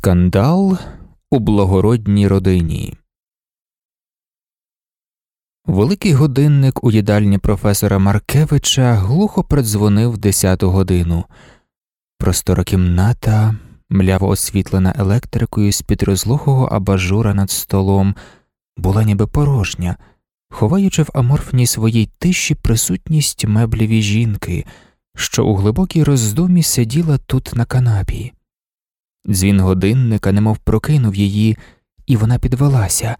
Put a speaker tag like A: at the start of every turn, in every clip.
A: Скандал у благородній родині. Великий годинник у їдальні професора Маркевича глухо продзвонив десяту годину. Простора кімната, мляво освітлена електрикою з під розлогого абажура над столом, була ніби порожня, ховаючи в аморфній своїй тиші присутність мебліві жінки, що у глибокій роздумі сиділа тут на канапі. Дзвін годинника немов прокинув її, і вона підвелася,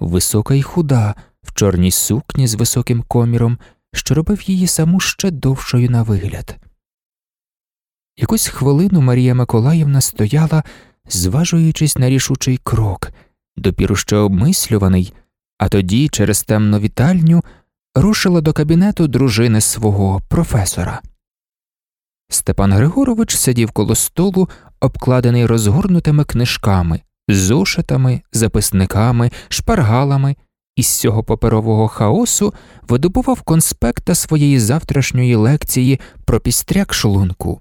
A: висока й худа, в чорній сукні з високим коміром, що робив її саму ще довшою на вигляд. Якусь хвилину Марія Миколаївна стояла, зважуючись на рішучий крок, допіру ще обмислюваний, а тоді, через темну вітальню, рушила до кабінету дружини свого професора. Степан Григорович сидів коло столу, обкладений розгорнутими книжками, зошитами, записниками, шпаргалами, і з цього паперового хаосу видобував конспекта своєї завтрашньої лекції про пістряк шлунку.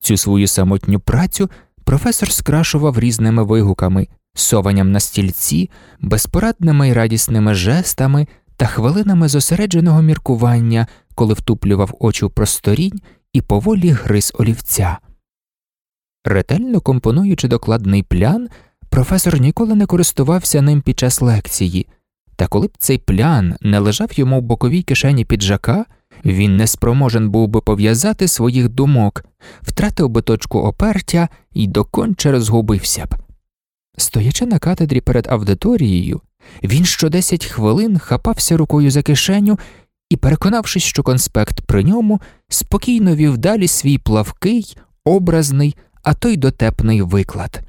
A: Цю свою самотню працю професор скрашував різними вигуками, сованням на стільці, безпорадними й радісними жестами та хвилинами зосередженого міркування, коли втуплював очі в просторінь і поволі гриз олівця. Ретельно компонуючи докладний плян, професор ніколи не користувався ним під час лекції, та коли б цей плян не лежав йому в боковій кишені піджака, він не спроможен був би пов'язати своїх думок, втратив би точку опертя і доконче розгубився б. Стоячи на катедрі перед аудиторією, він що десять хвилин хапався рукою за кишеню і, переконавшись, що конспект при ньому, спокійно вів далі свій плавкий, образний, а то й дотепний виклад.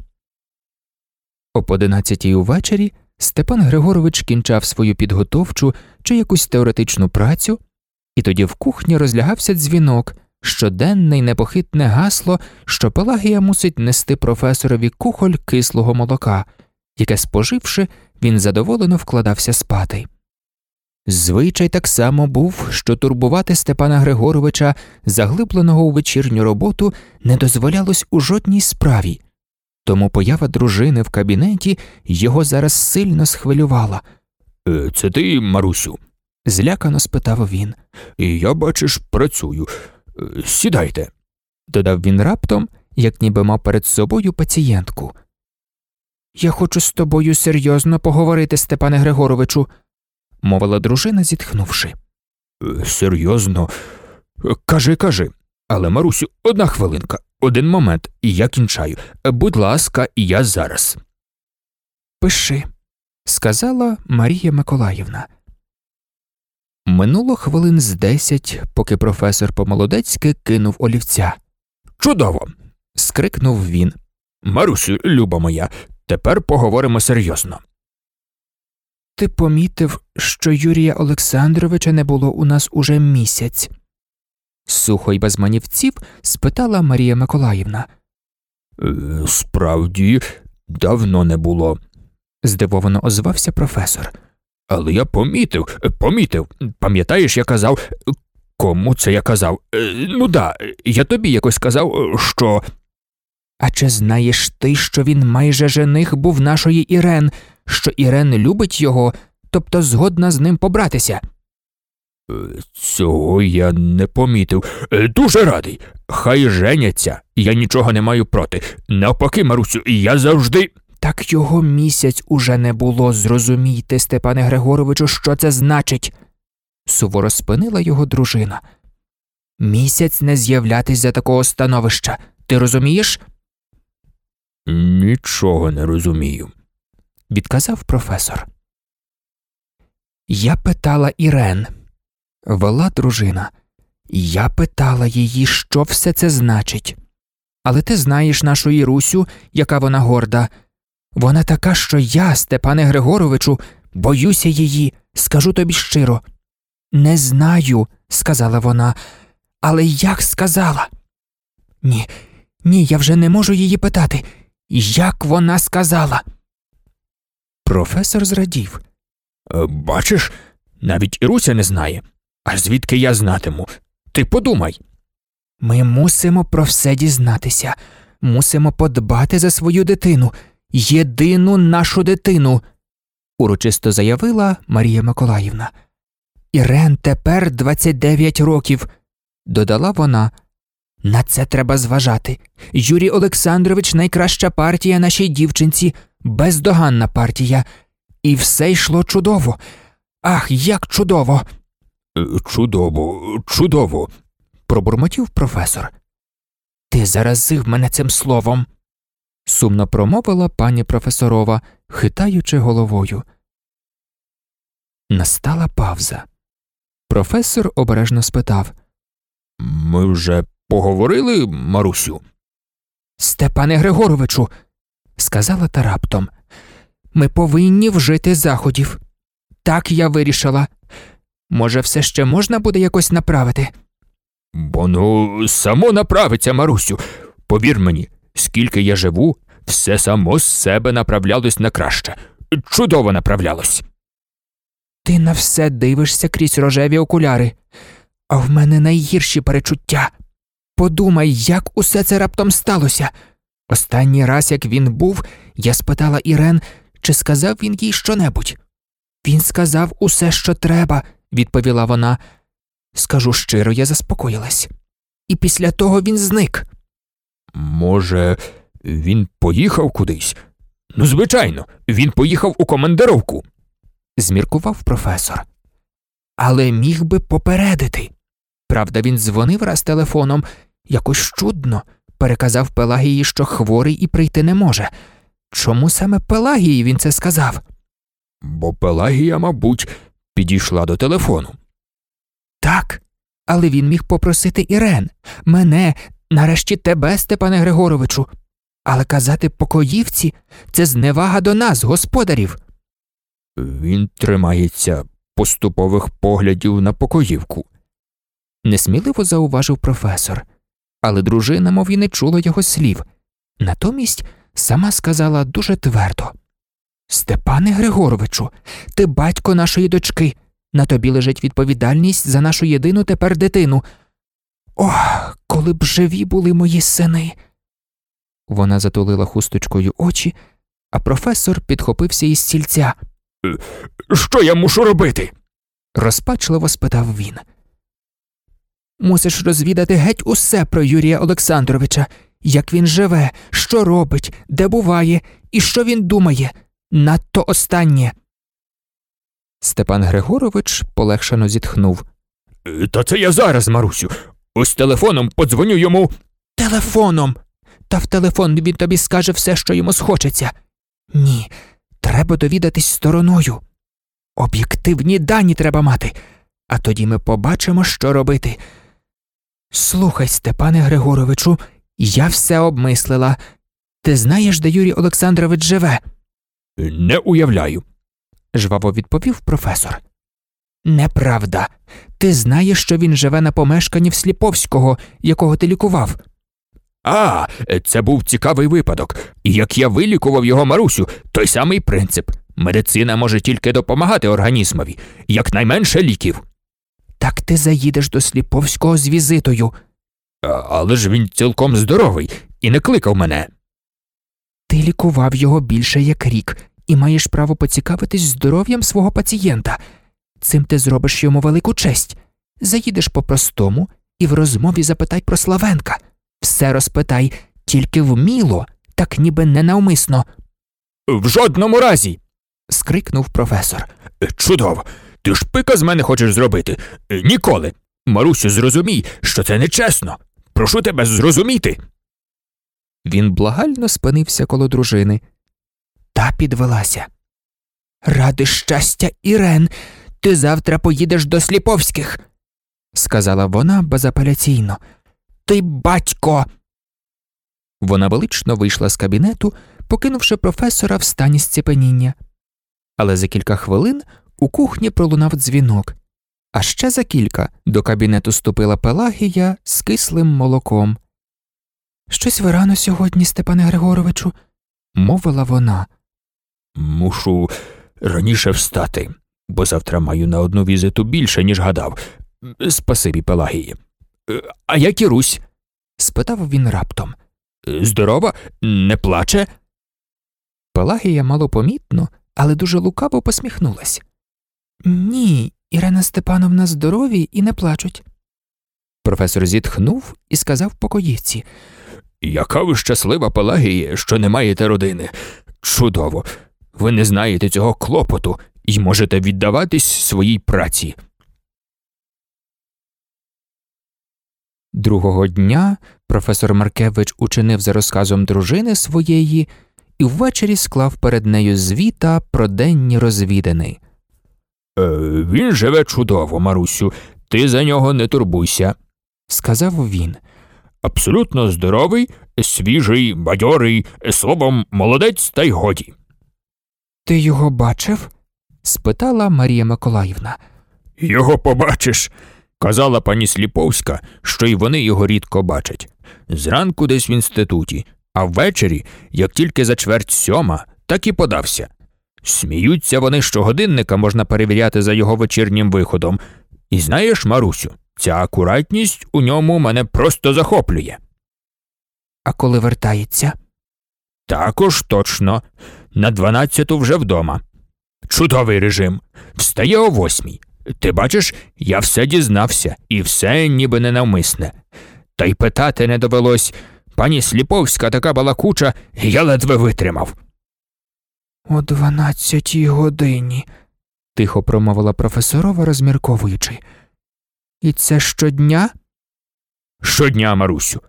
A: Об одинадцятій увечері Степан Григорович кінчав свою підготовчу чи якусь теоретичну працю, і тоді в кухні розлягався дзвінок, щоденне й непохитне гасло, що Пелагія мусить нести професорові кухоль кислого молока, яке, споживши, він задоволено вкладався спати. Звичай так само був, що турбувати Степана Григоровича, заглибленого у вечірню роботу, не дозволялось у жодній справі, тому поява дружини в кабінеті його зараз сильно схвилювала.
B: «Е, Це ти, Марусю?
A: злякано спитав він.
B: Я, бачиш, працюю. Е, Сідайте.
A: Додав він раптом, як ніби мав перед собою пацієнтку. Я хочу з тобою серйозно поговорити, Степане Григоровичу, мовила дружина, зітхнувши.
B: «Е, Серйозно. Е, Кажи, кажи. Але, Марусю, одна хвилинка, один момент, і я кінчаю. Будь ласка, я зараз.
A: Пиши, сказала Марія Миколаївна. Минуло хвилин з десять, поки професор по-молодецьки кинув олівця.
B: Чудово.
A: скрикнув він.
B: Марусю, люба моя, тепер поговоримо серйозно.
A: Ти помітив, що Юрія Олександровича не було у нас уже місяць? Сухо й без манівців спитала Марія Миколаївна.
B: «Е, Справді, давно не було.
A: Здивовано озвався професор.
B: Але я помітив, помітив. Пам'ятаєш, я казав. Кому це я казав? Е, Ну да, я тобі якось казав, що.
A: А чи знаєш ти, що він майже жених був нашої Ірен, що Ірен любить його, тобто згодна з ним побратися?
B: Е, Цього я не помітив. Е, Дуже радий. Хай женяться, я нічого не маю проти. Навпаки, Марусю, я завжди.
A: Так його місяць уже не було, зрозумійте, Степане Григоровичу, що це значить. Суворо спинила його дружина. Місяць не з'являтись за такого становища. Ти розумієш?
B: Нічого не розумію.
A: відказав професор. Я питала Ірен, вела дружина. Я питала її, що все це значить. Але ти знаєш нашу Ірусю, яка вона горда. Вона така, що я, Степане Григоровичу, боюся її, скажу тобі щиро. Не знаю, сказала вона, але як сказала? Ні, ні, я вже не можу її питати. Як вона сказала? Професор зрадів.
B: Е, Бачиш, навіть Іруся не знає. А звідки я знатиму? Ти подумай.
A: Ми мусимо про все дізнатися. мусимо подбати за свою дитину, єдину нашу дитину, урочисто заявила Марія Миколаївна. Ірен тепер 29 років, додала вона. На це треба зважати. Юрій Олександрович найкраща партія нашій дівчинці, бездоганна партія. І все йшло чудово. Ах, як чудово.
B: Е, Чудово, чудово.
A: пробурмотів професор. Ти заразив мене цим словом, сумно промовила пані професорова, хитаючи головою. Настала павза. Професор обережно спитав
B: Ми вже поговорили, Марусю?
A: Степане Григоровичу, сказала та раптом, ми повинні вжити заходів. Так я вирішила. Може, все ще можна буде якось направити?
B: Воно само направиться, Марусю. Повір мені, скільки я живу, все само з себе направлялось на краще. Чудово направлялось.
A: Ти на все дивишся крізь рожеві окуляри, а в мене найгірші перечуття. Подумай, як усе це раптом сталося. Останній раз, як він був, я спитала Ірен, чи сказав він їй щонебудь. Він сказав усе, що треба, відповіла вона. Скажу щиро, я заспокоїлась. І після того він зник.
B: Може, він поїхав кудись? Ну, звичайно, він поїхав у командировку.
A: зміркував професор. Але міг би попередити. Правда, він дзвонив раз телефоном, якось чудно, переказав Пелагії, що хворий і прийти не може. Чому саме Пелагії він це сказав?
B: Бо Пелагія, мабуть, підійшла до телефону.
A: Так, але він міг попросити Ірен, мене, нарешті тебе, Степане Григоровичу. Але казати покоївці це зневага до нас, господарів.
B: Він тримається поступових поглядів на покоївку.
A: несміливо зауважив професор, але дружина, мов і не чула його слів. Натомість сама сказала дуже твердо Степане Григоровичу, ти батько нашої дочки. На тобі лежить відповідальність за нашу єдину тепер дитину. Ох, коли б живі були мої сини. Вона затулила хусточкою очі, а професор підхопився із стільця.
B: Що я мушу робити?
A: розпачливо спитав він. Мусиш розвідати геть усе про Юрія Олександровича, як він живе, що робить, де буває і що він думає. Надто останнє. Степан Григорович полегшено зітхнув.
B: «Е, Та це я зараз, Марусю. Ось телефоном подзвоню йому.
A: Телефоном. Та в телефон він тобі скаже все, що йому схочеться. Ні, треба довідатись стороною. Об'єктивні дані треба мати, а тоді ми побачимо, що робити. Слухай, Степане Григоровичу, я все обмислила. Ти знаєш, де Юрій Олександрович живе?
B: Не уявляю.
A: жваво відповів професор. Неправда. Ти знаєш, що він живе на помешканні в Сліповського, якого ти лікував.
B: А, це був цікавий випадок. Як я вилікував його Марусю, той самий принцип. Медицина може тільки допомагати організмові, якнайменше ліків.
A: Так ти заїдеш до Сліповського з візитою.
B: А, але ж він цілком здоровий і не кликав мене.
A: Ти лікував його більше як рік і маєш право поцікавитись здоров'ям свого пацієнта. Цим ти зробиш йому велику честь. Заїдеш по-простому і в розмові запитай про Славенка. Все розпитай, тільки вміло, так ніби ненавмисно,
B: В жодному разі.
A: скрикнув професор.
B: Чудово. Ти ж пика з мене хочеш зробити? Ніколи. Марусю, зрозумій, що це нечесно. Прошу тебе зрозуміти.
A: Він благально спинився коло дружини. Та підвелася. Ради щастя, Ірен, ти завтра поїдеш до Сліповських, сказала вона безапеляційно. Ти батько. Вона велично вийшла з кабінету, покинувши професора в стані сціпеніння. Але за кілька хвилин у кухні пролунав дзвінок, а ще за кілька до кабінету ступила Пелагія з кислим молоком. Щось ви рано сьогодні, Степане Григоровичу, мовила вона.
B: Мушу раніше встати, бо завтра маю на одну візиту більше, ніж гадав. Спасибі, Пелагії. А як і Русь?
A: спитав він раптом.
B: Здорова, не плаче?
A: Пелагія малопомітно, але дуже лукаво посміхнулась. Ні, Ірена Степановна здорові і не плачуть. Професор зітхнув і сказав покоївці.
B: Яка ви щаслива Пелагія, що не маєте родини. Чудово. Ви не знаєте цього клопоту і можете віддаватись своїй праці.
A: Другого дня професор Маркевич учинив за розказом дружини своєї і ввечері склав перед нею звіта про денні розвідини.
B: Е, він живе чудово, Марусю, ти за нього не турбуйся.
A: Сказав він.
B: Абсолютно здоровий, свіжий, бадьорий, словом, молодець та й годі.
A: Ти його бачив? спитала Марія Миколаївна.
B: Його побачиш. Казала пані Сліповська, що й вони його рідко бачать. Зранку десь в інституті, а ввечері, як тільки за чверть сьома, так і подався. Сміються вони, що годинника можна перевіряти за його вечірнім виходом. І знаєш, Марусю, ця акуратність у ньому мене просто захоплює.
A: А коли вертається?
B: Також точно. На дванадцяту вже вдома. Чудовий режим. Встає о восьмій. Ти бачиш, я все дізнався, і все ніби ненавмисне. Та й питати не довелось. Пані Сліповська така балакуча, я ледве витримав.
A: О дванадцятій годині, тихо промовила професорова, розмірковуючи. І це щодня?
B: Щодня, Марусю.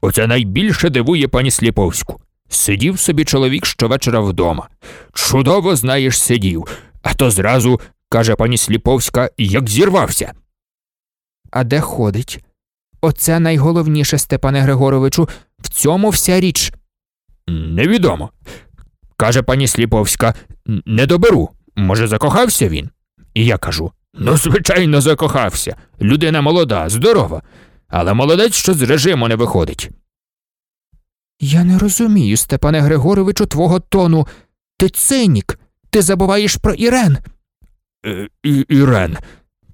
B: Оце найбільше дивує пані Сліповську. Сидів собі чоловік щовечора вдома. Чудово, знаєш, сидів, а то зразу, каже пані Сліповська, як зірвався.
A: А де ходить? Оце найголовніше, Степане Григоровичу, в цьому вся річ.
B: Невідомо. Каже пані Сліповська, не доберу. Може, закохався він? І я кажу: ну, звичайно, закохався. Людина молода, здорова, але молодець, що з режиму не виходить.
A: Я не розумію, Степане Григоровичу, твого тону. Ти цинік, ти забуваєш про Ірен,
B: Е, і, Ірен.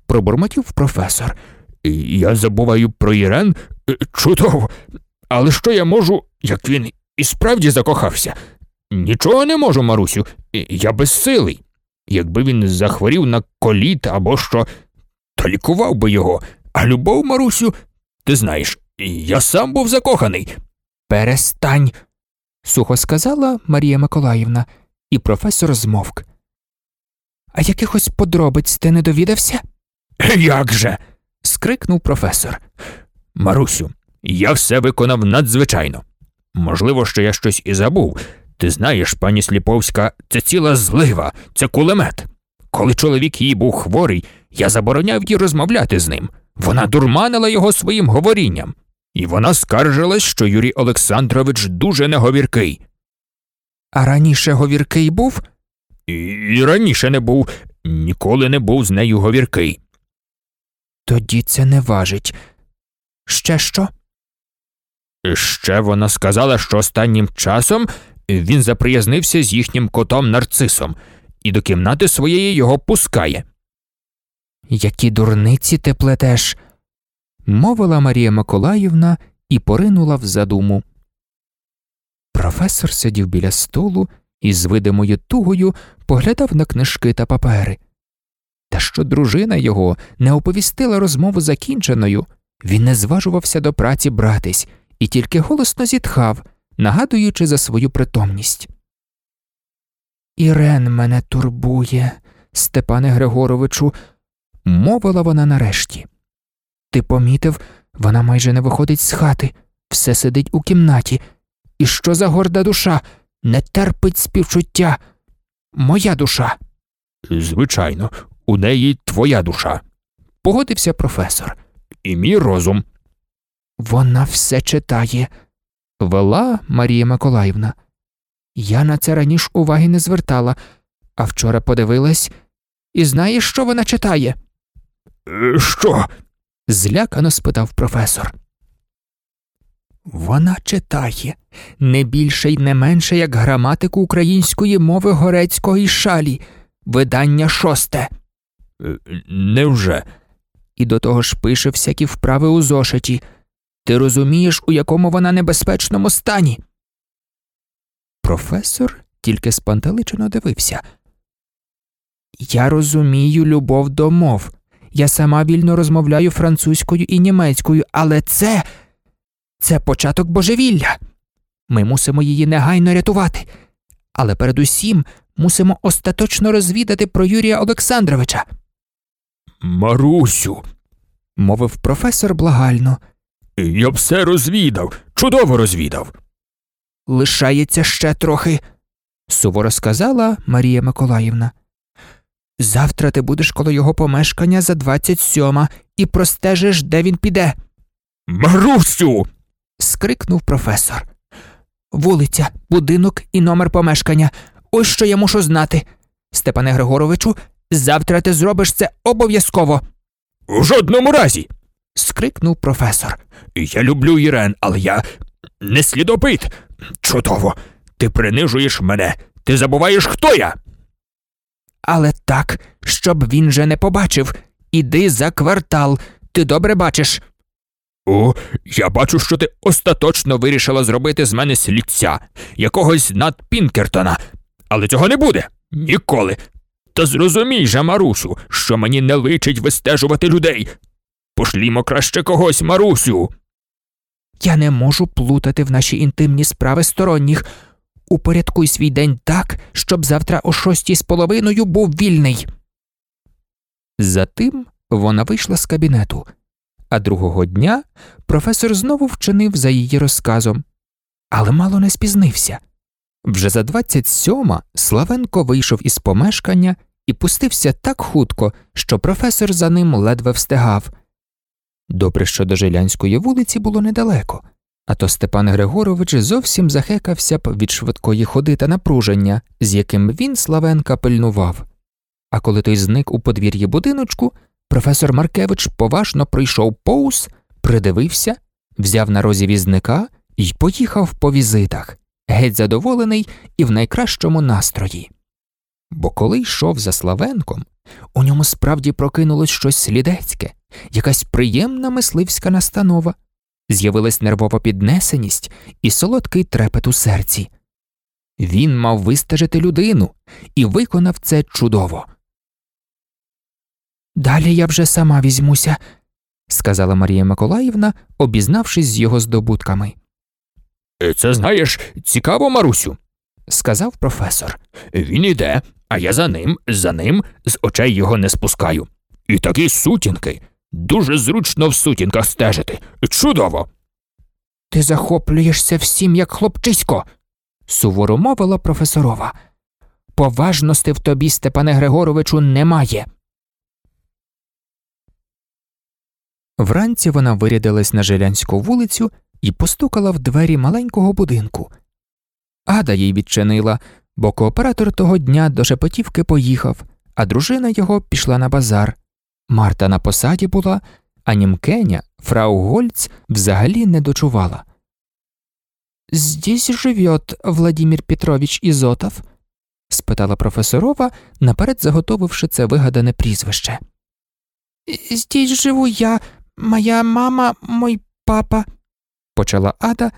A: пробурмотів професор.
B: Я забуваю про Ірен. Е, Чудово. Але що я можу, як він і справді закохався? Нічого не можу, Марусю, я безсилий. Якби він захворів на коліт або що, то лікував би його. А любов, Марусю, ти знаєш, я сам був закоханий.
A: Перестань, сухо сказала Марія Миколаївна, і професор змовк. А якихось подробиць ти не довідався?
B: Як же?
A: скрикнув професор.
B: Марусю, я все виконав надзвичайно. Можливо, що я щось і забув. Ти знаєш, пані Сліповська, це ціла злива, це кулемет. Коли чоловік її був хворий, я забороняв їй розмовляти з ним. Вона дурманила його своїм говорінням, і вона скаржилась, що Юрій Олександрович дуже неговіркий.
A: А раніше говіркий був?
B: І, і раніше не був, ніколи не був з нею говіркий.
A: Тоді це не важить. Ще що?
B: Ще вона сказала, що останнім часом він заприязнився з їхнім котом нарцисом і до кімнати своєї його пускає.
A: Які дурниці ти плетеш? мовила Марія Миколаївна і поринула в задуму. Професор сидів біля столу і з видимою тугою поглядав на книжки та папери. Та що дружина його не оповістила розмову закінченою, він не зважувався до праці братись і тільки голосно зітхав, нагадуючи за свою притомність. Ірен мене турбує, Степане Григоровичу, мовила вона нарешті. Ти помітив, вона майже не виходить з хати, все сидить у кімнаті. І що за горда душа не терпить співчуття? Моя душа.
B: Звичайно, у неї твоя душа
A: Погодився професор.
B: і мій розум.
A: Вона все читає, вела Марія Миколаївна. Я на це раніше уваги не звертала, а вчора подивилась, і знаєш, що вона читає?
B: Е, Що?
A: злякано спитав професор. Вона читає не більше й не менше, як граматику української мови горецького і шалі, видання шосте,
B: Е, Невже?
A: і до того ж пише всякі вправи у зошиті. Ти розумієш, у якому вона небезпечному стані? Професор тільки спантеличено дивився. Я розумію любов до мов. Я сама вільно розмовляю французькою і німецькою, але це. це початок божевілля. Ми мусимо її негайно рятувати. Але передусім мусимо остаточно розвідати про Юрія Олександровича,
B: Марусю,
A: мовив професор благально.
B: Я все розвідав, чудово розвідав.
A: Лишається ще трохи, суворо сказала Марія Миколаївна. Завтра ти будеш коло його помешкання за 27 і простежиш, де він піде.
B: Марусю.
A: скрикнув професор. Вулиця, будинок і номер помешкання. Ось що я мушу знати. Степане Григоровичу, завтра ти зробиш це обов'язково.
B: У жодному разі.
A: Скрикнув професор.
B: Я люблю Ірен, але я не слідопит. Чудово. Ти принижуєш мене. Ти забуваєш, хто я.
A: Але так, щоб він же не побачив. Іди за квартал. Ти добре бачиш.
B: О, я бачу, що ти остаточно вирішила зробити з мене слідця, якогось над Пінкертона. Але цього не буде ніколи. Та зрозумій же, Марусю, що мені не личить вистежувати людей. Пошлімо краще когось, Марусю.
A: Я не можу плутати в наші інтимні справи сторонніх. Упорядкуй свій день так, щоб завтра о шостій з половиною був вільний. Затим вона вийшла з кабінету, а другого дня професор знову вчинив за її розказом, але мало не спізнився. Вже за двадцять сьома Славенко вийшов із помешкання і пустився так хутко, що професор за ним ледве встигав. Добре, що до Жилянської вулиці було недалеко, а то Степан Григорович зовсім захекався б від швидкої ходи та напруження, з яким він Славенка пильнував. А коли той зник у подвір'ї будиночку, професор Маркевич поважно пройшов повз, придивився, взяв на розі візника і поїхав по візитах, геть задоволений і в найкращому настрої. Бо коли йшов за Славенком, у ньому справді прокинулось щось слідецьке, якась приємна мисливська настанова, з'явилась нервова піднесеність і солодкий трепет у серці. Він мав вистежити людину і виконав це чудово. Далі я вже сама візьмуся, сказала Марія Миколаївна, обізнавшись з його здобутками,
B: Е, Це знаєш, цікаво, Марусю.
A: сказав професор.
B: Він іде, а я за ним, за ним, з очей його не спускаю. І такі сутінки. Дуже зручно в сутінках стежити. Чудово.
A: Ти захоплюєшся всім, як хлопчисько, суворо мовила професорова. Поважності в тобі, Степане Григоровичу, немає. Вранці вона вирядилась на Жилянську вулицю і постукала в двері маленького будинку. Ада їй відчинила, бо кооператор того дня до Шепетівки поїхав, а дружина його пішла на базар. Марта на посаді була, а німкеня, фрау Гольц, взагалі не дочувала. Здесь живет Владимир Петрович Ізотов? спитала професорова, наперед заготовивши це вигадане прізвище. Здесь живу я, моя мама, мой папа, почала Ада,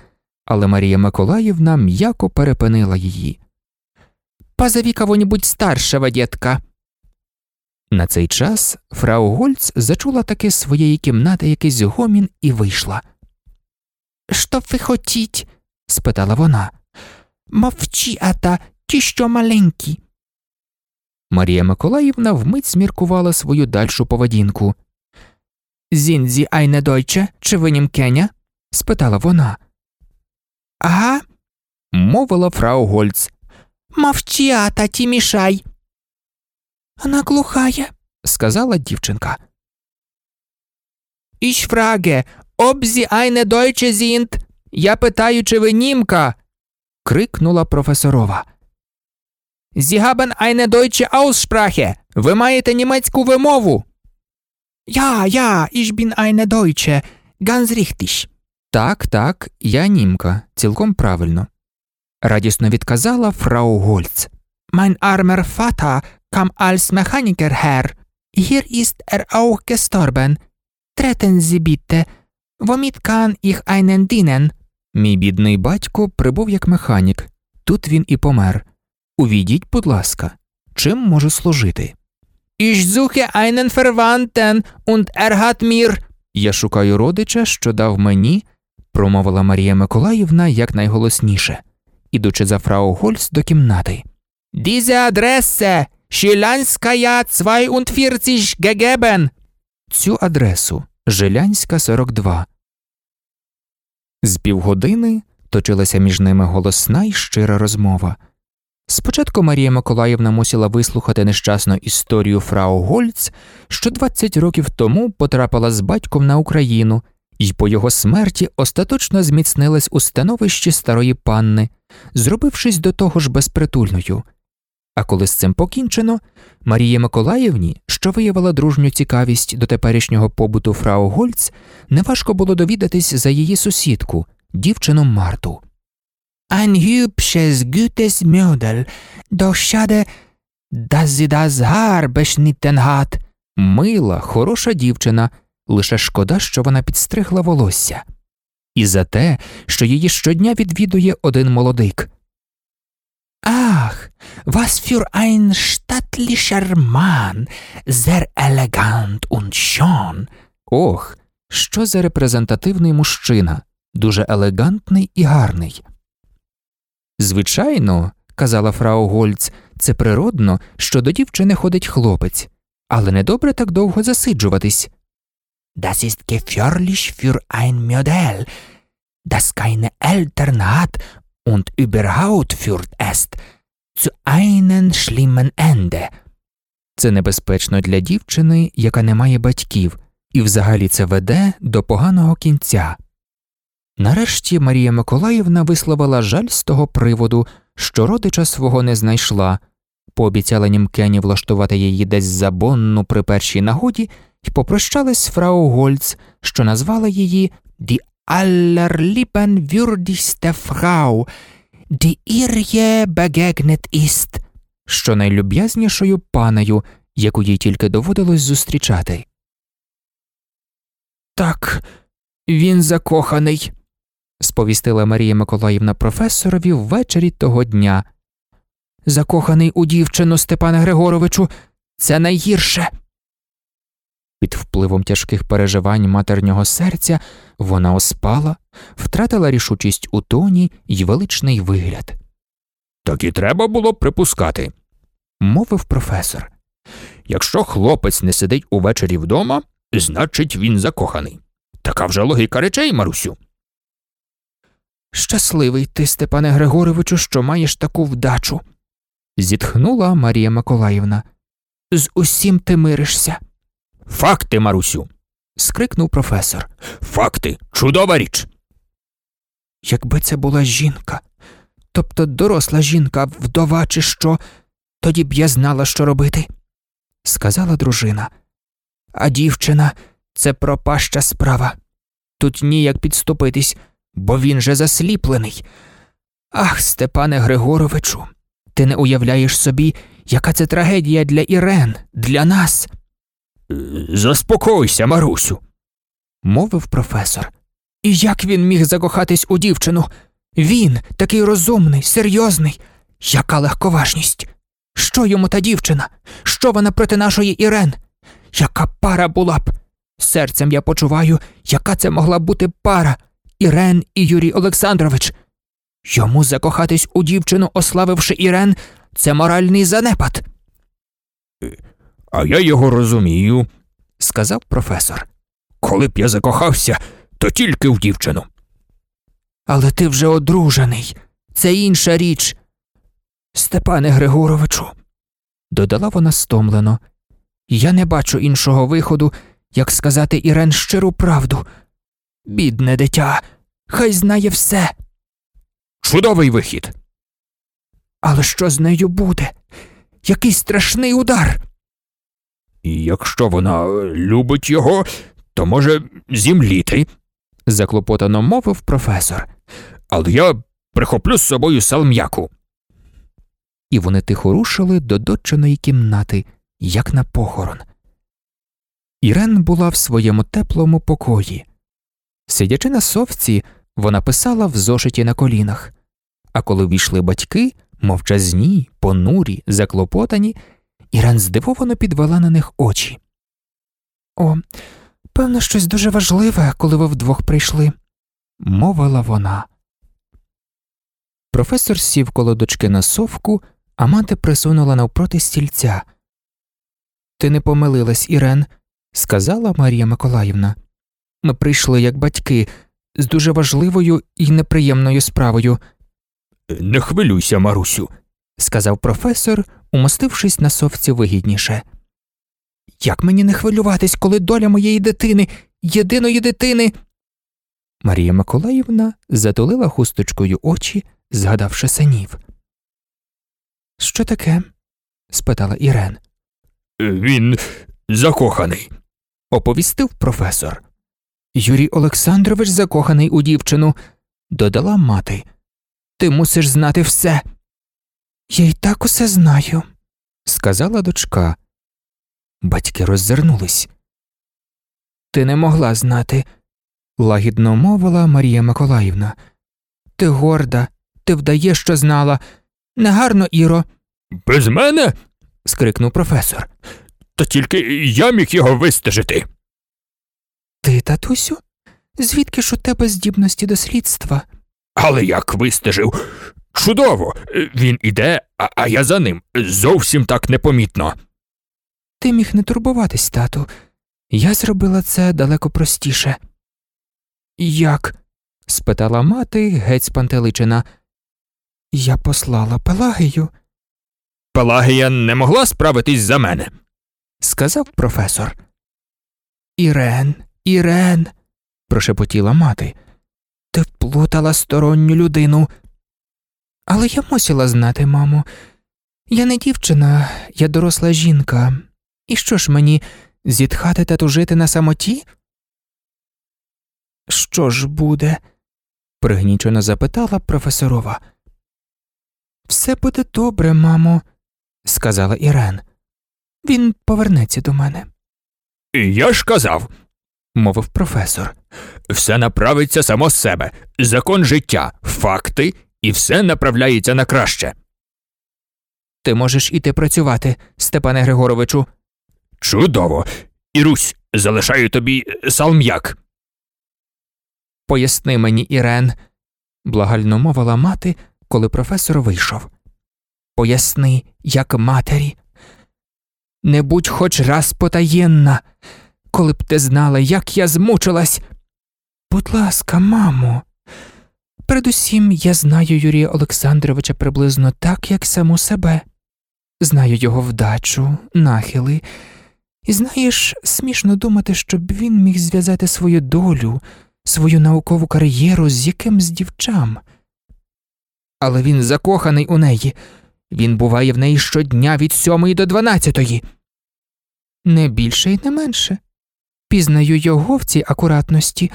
A: але Марія Миколаївна м'яко перепинила її. Позови кого-нибудь старшего, детка. На цей час фрау Гольц зачула таки з своєї кімнати якийсь гомін і вийшла. Що ви хотіть? спитала вона. Мовчи, ата, ті що маленькі. Марія Миколаївна вмить зміркувала свою дальшу поведінку. Зінзі айне дойче, чи ви німкеня? спитала вона. Ага, мовила фрау Гольц. Мовчи, ата, ті мішай. Вона глухає, сказала дівчинка. Іш фраге, обзі айне дойче зінт. Я питаю, чи ви німка. крикнула професорова. Sie haben eine deutsche Aussprache. Ви маєте німецьку вимову. Ja, ja, ich bin eine Deutsche. Ganz richtig. Так, так, я німка, цілком правильно. Радісно відказала фрау Гольц. Mein armer Vater kam als Mechaniker her. Hier ist er auch gestorben. Treten Sie bitte. Воміт кан їх айнен дінен. Мій бідний батько прибув як механік. Тут він і помер. Увійдіть, будь ласка, чим можу служити? Ich suche einen Verwandten und er hat mir. Я шукаю родича, що дав мені, промовила Марія Миколаївна якнайголосніше, ідучи за фрау Гольц до кімнати. Diese Adresse Schilянськая 42 gegeben. Цю адресу Жилянська 42. З півгодини точилася між ними голосна й щира розмова. Спочатку Марія Миколаївна мусила вислухати нещасну історію фрау Гольц, що 20 років тому потрапила з батьком на Україну, і по його смерті остаточно зміцнилась у становищі старої панни, зробившись до того ж безпритульною. А коли з цим покінчено, Марії Миколаївні, що виявила дружню цікавість до теперішнього побуту фрау Гольц, неважко було довідатись за її сусідку, дівчину Марту. Ein hübsches, gutes Mädel, doch schade, dass sie das Haar beschnitten hat. Мила, хороша дівчина, лише шкода, що вона підстригла волосся. І за те, що її щодня відвідує один молодик. Ach, was für ein stattlicher Mann, sehr elegant und schön. Ох, що за репрезентативний мужчина, дуже елегантний і гарний. Звичайно, казала фрау Гольц, це природно, що до дівчини ходить хлопець, але недобре так довго засиджуватись. Das ist gefährlich für ein Modell, das keine Eltern hat und überhaupt führt es zu einem schlimmen Ende. Це небезпечно для дівчини, яка не має батьків, і взагалі це веде до поганого кінця. Нарешті Марія Миколаївна висловила жаль з того приводу, що родича свого не знайшла, пообіцяла німкені влаштувати її десь забонну при першій нагоді і попрощалась з фрау Гольц, що назвала її «Die allerliebenwürdigste Frau, ihr je begegnet ist», що найлюб'язнішою панею, яку їй тільки доводилось зустрічати. Так, він закоханий сповістила Марія Миколаївна професорові ввечері того дня. Закоханий у дівчину Степане Григоровичу, це найгірше. Під впливом тяжких переживань матернього серця вона оспала, втратила рішучість у тоні й величний вигляд.
B: Так і треба було припускати.
A: Мовив професор.
B: Якщо хлопець не сидить увечері вдома, значить він закоханий. Така вже логіка речей, Марусю.
A: Щасливий ти, Степане Григоровичу, що маєш таку вдачу. зітхнула Марія Миколаївна. З усім ти миришся.
B: Факти, Марусю.
A: скрикнув професор.
B: Факти чудова річ.
A: Якби це була жінка, тобто доросла жінка, вдова, чи що, тоді б я знала, що робити, сказала дружина. А дівчина це пропаща справа. Тут ніяк підступитись, бо він же засліплений. Ах, Степане Григоровичу, ти не уявляєш собі, яка це трагедія для Ірен, для нас.
B: Заспокойся, Марусю,
A: мовив професор. І як він міг закохатись у дівчину? Він такий розумний, серйозний, яка легковажність. Що йому та дівчина? Що вона проти нашої Ірен? Яка пара була б? Серцем я почуваю, яка це могла бути пара Ірен і Юрій Олександрович. Йому закохатись у дівчину, ославивши Ірен, це моральний занепад.
B: А я його розумію,
A: сказав професор.
B: Коли б я закохався, то тільки в дівчину.
A: Але ти вже одружений, це інша річ. Степане Григоровичу, додала вона стомлено, я не бачу іншого виходу, як сказати Ірен щиру правду. Бідне дитя, хай знає все.
B: Чудовий вихід.
A: Але що з нею буде? Який страшний удар.
B: І якщо вона любить його, то може зімліти,
A: заклопотано мовив професор.
B: Але я прихоплю з собою салм'яку.
A: І вони тихо рушили до дочиної кімнати, як на похорон. Ірен була в своєму теплому покої. Сидячи на совці, вона писала в зошиті на колінах, а коли війшли батьки, мовчазні, понурі, заклопотані, Ірен здивовано підвела на них очі. О, певно, щось дуже важливе, коли ви вдвох прийшли, мовила вона. Професор сів коло дочки на совку, а мати присунула навпроти стільця. Ти не помилилась, Ірен, сказала Марія Миколаївна. Ми прийшли як батьки з дуже важливою і неприємною справою,
B: Не хвилюйся, Марусю.
A: сказав професор, умостившись на совці вигідніше. Як мені не хвилюватись, коли доля моєї дитини, єдиної дитини. Марія Миколаївна затулила хусточкою очі, згадавши синів. Що таке? спитала Ірен.
B: Він закоханий.
A: оповістив професор. Юрій Олександрович закоханий у дівчину, додала мати. Ти мусиш знати все. Я й так усе знаю, сказала дочка. Батьки роззирнулись. Ти не могла знати, лагідно мовила Марія Миколаївна. Ти горда, ти вдаєш, що знала. Негарно, Іро,
B: Без мене?
A: скрикнув професор.
B: Та тільки я міг його вистежити.
A: Ти, татусю? Звідки ж у тебе здібності до слідства?
B: Але як вистежив? Чудово! Він іде, а, а я за ним. Зовсім так непомітно.
A: Ти міг не турбуватись, тату. Я зробила це далеко простіше. Як? спитала мати, геть спантеличена. Я послала Пелагію,
B: Пелагія не могла справитись за мене.
A: сказав професор. Ірен, Ірен, прошепотіла мати. Ти вплутала сторонню людину. Але я мусила знати, мамо. Я не дівчина, я доросла жінка. І що ж мені зітхати та тужити на самоті? Що ж буде? пригнічено запитала професорова. Все буде добре, мамо, сказала Ірен. Він повернеться до мене,
B: я ж казав,
A: мовив професор.
B: все направиться само з себе. Закон життя, факти, і все направляється на краще.
A: Ти можеш іти працювати, Степане Григоровичу.
B: Чудово. Ірусь, залишаю тобі салм'як.
A: Поясни мені, Ірен, благально мовила мати, коли професор вийшов. Поясни, як матері. Не будь хоч раз потаєнна, коли б ти знала, як я змучилась. Будь ласка, мамо. Передусім, я знаю Юрія Олександровича приблизно так, як саму себе. Знаю його вдачу, нахили. І знаєш, смішно думати, щоб він міг зв'язати свою долю, свою наукову кар'єру з якимсь дівчам. Але він закоханий у неї, він буває в неї щодня від сьомої до дванадцятої. Не більше і не менше. Пізнаю його в цій акуратності,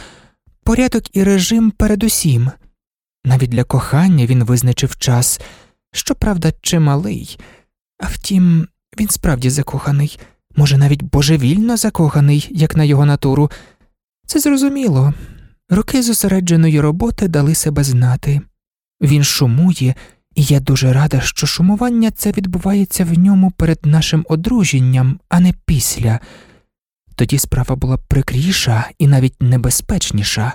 A: порядок і режим передусім. Навіть для кохання він визначив час, щоправда, чималий. А втім, він справді закоханий, може, навіть божевільно закоханий, як на його натуру. Це зрозуміло. Роки зосередженої роботи дали себе знати. Він шумує, і я дуже рада, що шумування це відбувається в ньому перед нашим одруженням, а не після. Тоді справа була прикріша і навіть небезпечніша.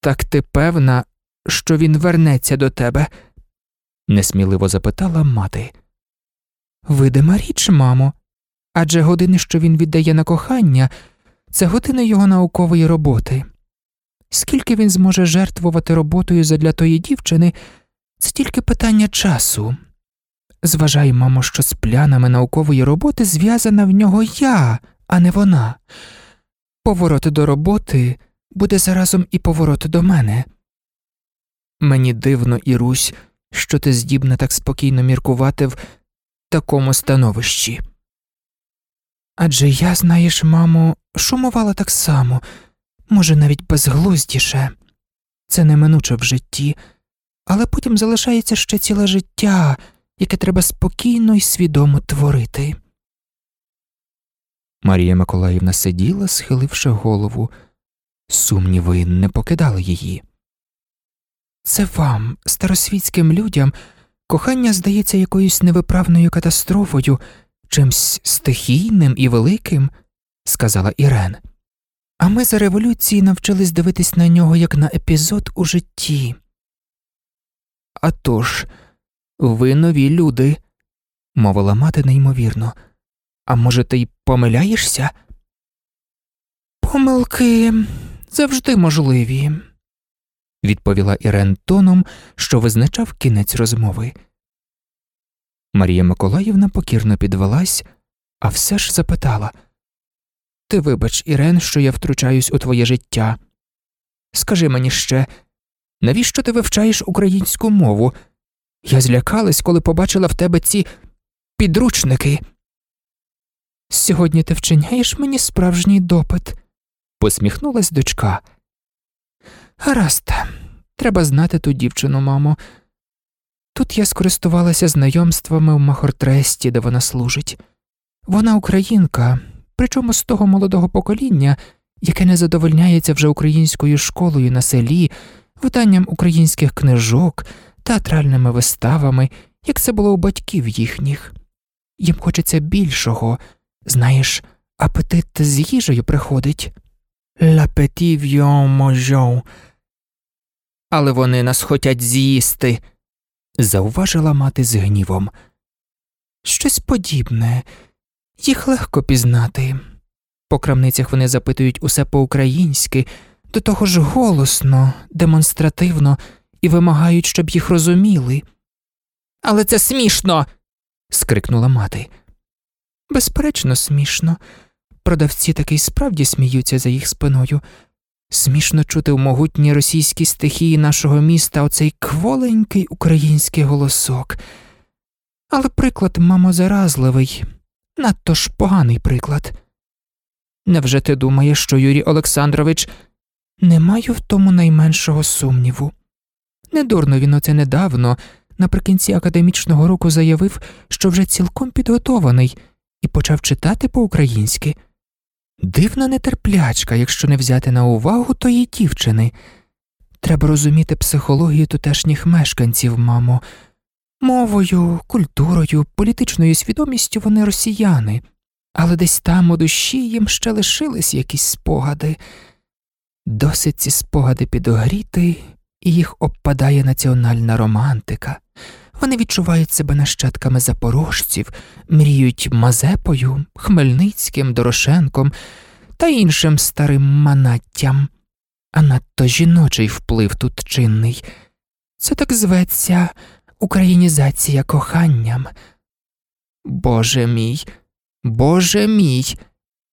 A: Так ти певна, що він вернеться до тебе? несміливо запитала мати. Видима річ, мамо, адже години, що він віддає на кохання, це години його наукової роботи. Скільки він зможе жертвувати роботою задля тої дівчини, це тільки питання часу. Зважай, мамо, що з плянами наукової роботи зв'язана в нього я, а не вона. Поворот до роботи буде заразом і поворот до мене. Мені дивно, Ірусь, що ти здібна так спокійно міркувати в такому становищі. Адже я, знаєш, мамо, шумувала так само, може, навіть безглуздіше. Це неминуче в житті, але потім залишається ще ціле життя, яке треба спокійно і свідомо творити. Марія Миколаївна сиділа, схиливши голову. Сумніви не покидали її. Це вам, старосвітським людям, кохання здається якоюсь невиправною катастрофою, чимсь стихійним і великим, сказала Ірен. А ми за революції навчились дивитись на нього як на епізод у житті. «А тож, ви нові люди, мовила мати неймовірно. А може, ти й помиляєшся? Помилки завжди можливі, відповіла Ірен тоном, що визначав кінець розмови. Марія Миколаївна покірно підвелась, а все ж запитала Ти вибач, Ірен, що я втручаюсь у твоє життя. Скажи мені ще, навіщо ти вивчаєш українську мову? Я злякалась, коли побачила в тебе ці підручники. Сьогодні ти вчиняєш мені справжній допит, посміхнулась дочка. Гаразд, треба знати ту дівчину, мамо. Тут я скористувалася знайомствами в Махортресті, де вона служить. Вона українка, причому з того молодого покоління, яке не задовольняється вже українською школою на селі, виданням українських книжок, театральними виставами, як це було у батьків їхніх. Їм хочеться більшого, знаєш, апетит з їжею приходить. Vient manger. Але вони нас хотять з'їсти, зауважила мати з гнівом. Щось подібне, їх легко пізнати. По крамницях вони запитують усе по-українськи, до того ж голосно, демонстративно і вимагають, щоб їх розуміли. Але це смішно. скрикнула мати. Безперечно, смішно. Продавці таки справді сміються за їх спиною. Смішно чути в могутній російській стихії нашого міста оцей кволенький український голосок. Але приклад, мамо, заразливий, надто ж поганий приклад. Невже ти думаєш, що Юрій Олександрович не маю в тому найменшого сумніву? Недурно він оце недавно, наприкінці академічного року заявив, що вже цілком підготований і почав читати по-українськи. Дивна нетерплячка, якщо не взяти на увагу тої дівчини. Треба розуміти психологію тутешніх мешканців, мамо. Мовою, культурою, політичною свідомістю вони росіяни, але десь там у душі їм ще лишились якісь спогади. Досить ці спогади підогріти, і їх обпадає національна романтика. Вони відчувають себе нащадками запорожців, мріють Мазепою, Хмельницьким, Дорошенком та іншим старим манаттям, а надто жіночий вплив тут чинний. Це так зветься українізація коханням. Боже мій, Боже мій.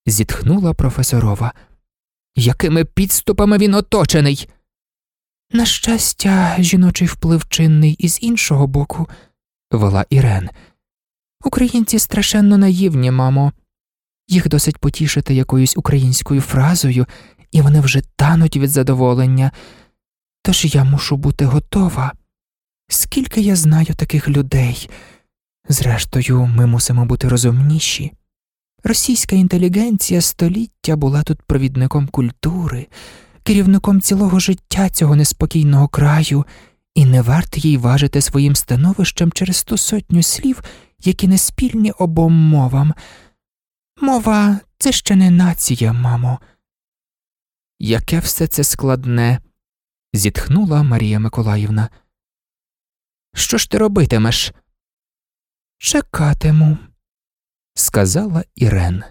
A: зітхнула професорова. Якими підступами він оточений? На щастя, жіночий вплив чинний із іншого боку, вела Ірен. Українці страшенно наївні, мамо. Їх досить потішити якоюсь українською фразою, і вони вже тануть від задоволення. Тож я мушу бути готова. Скільки я знаю таких людей. Зрештою, ми мусимо бути розумніші. Російська інтелігенція століття була тут провідником культури керівником цілого життя цього неспокійного краю, і не варто їй важити своїм становищем через ту сотню слів, які не спільні обом мовам. Мова це ще не нація, мамо. Яке все це складне, зітхнула Марія Миколаївна. Що ж ти робитимеш? Чекатиму, сказала Ірен.